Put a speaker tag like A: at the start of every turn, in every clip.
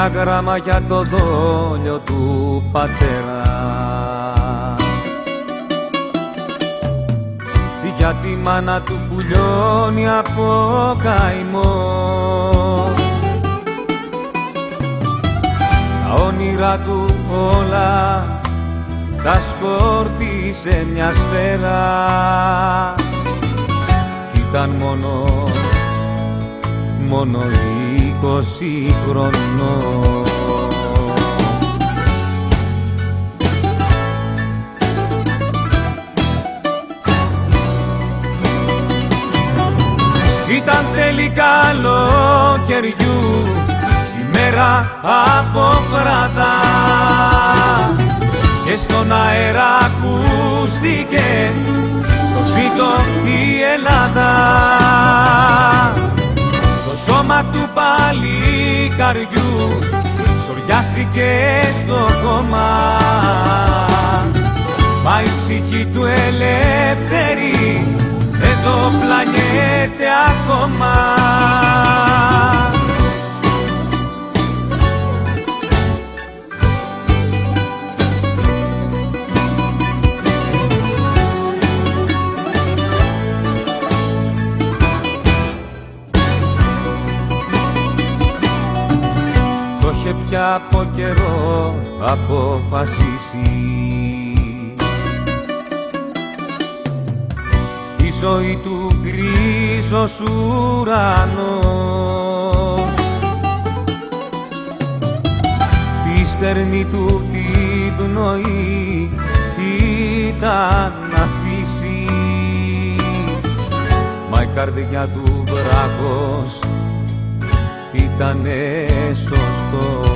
A: ένα γράμμα για το δόλιο του πατέρα. Για τη μάνα του που λιώνει από καημό. Τα όνειρά του όλα τα σκόρπισε μια σφαίρα ήταν μόνο μόνο είκοσι χρονών Ήταν τέλη καλοκαιριού η μέρα από βραδά και στον αέρα ακούστηκε το ζήτο η Ελλάδα. το σώμα του παλικαριού. Σοριάστηκε στο κόμμα μα η ψυχή του ελεύθερη. Εδώ πλανιέται ακόμα Το είχε πια από καιρό αποφασίσει. Ζωή του γκρίζος ουρανός. Τη στερνή του την πνοή ήταν να αφήσει. Μα η καρδιά του βράχος ήτανε σωστός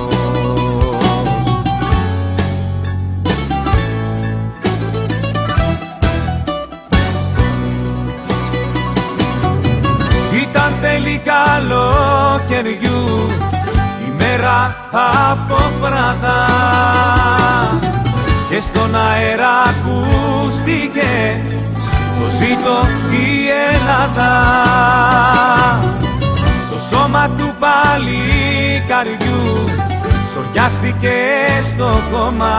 A: τέλη καλοκαιριού η μέρα από βραδά. Και στον αέρα ακούστηκε το ζήτο η Ελλάδα. Το σώμα του παλικαριού σοριάστηκε στο κόμμα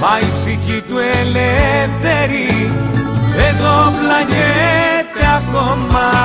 A: μα η ψυχή του ελεύθερη εδώ πλανιέται ακόμα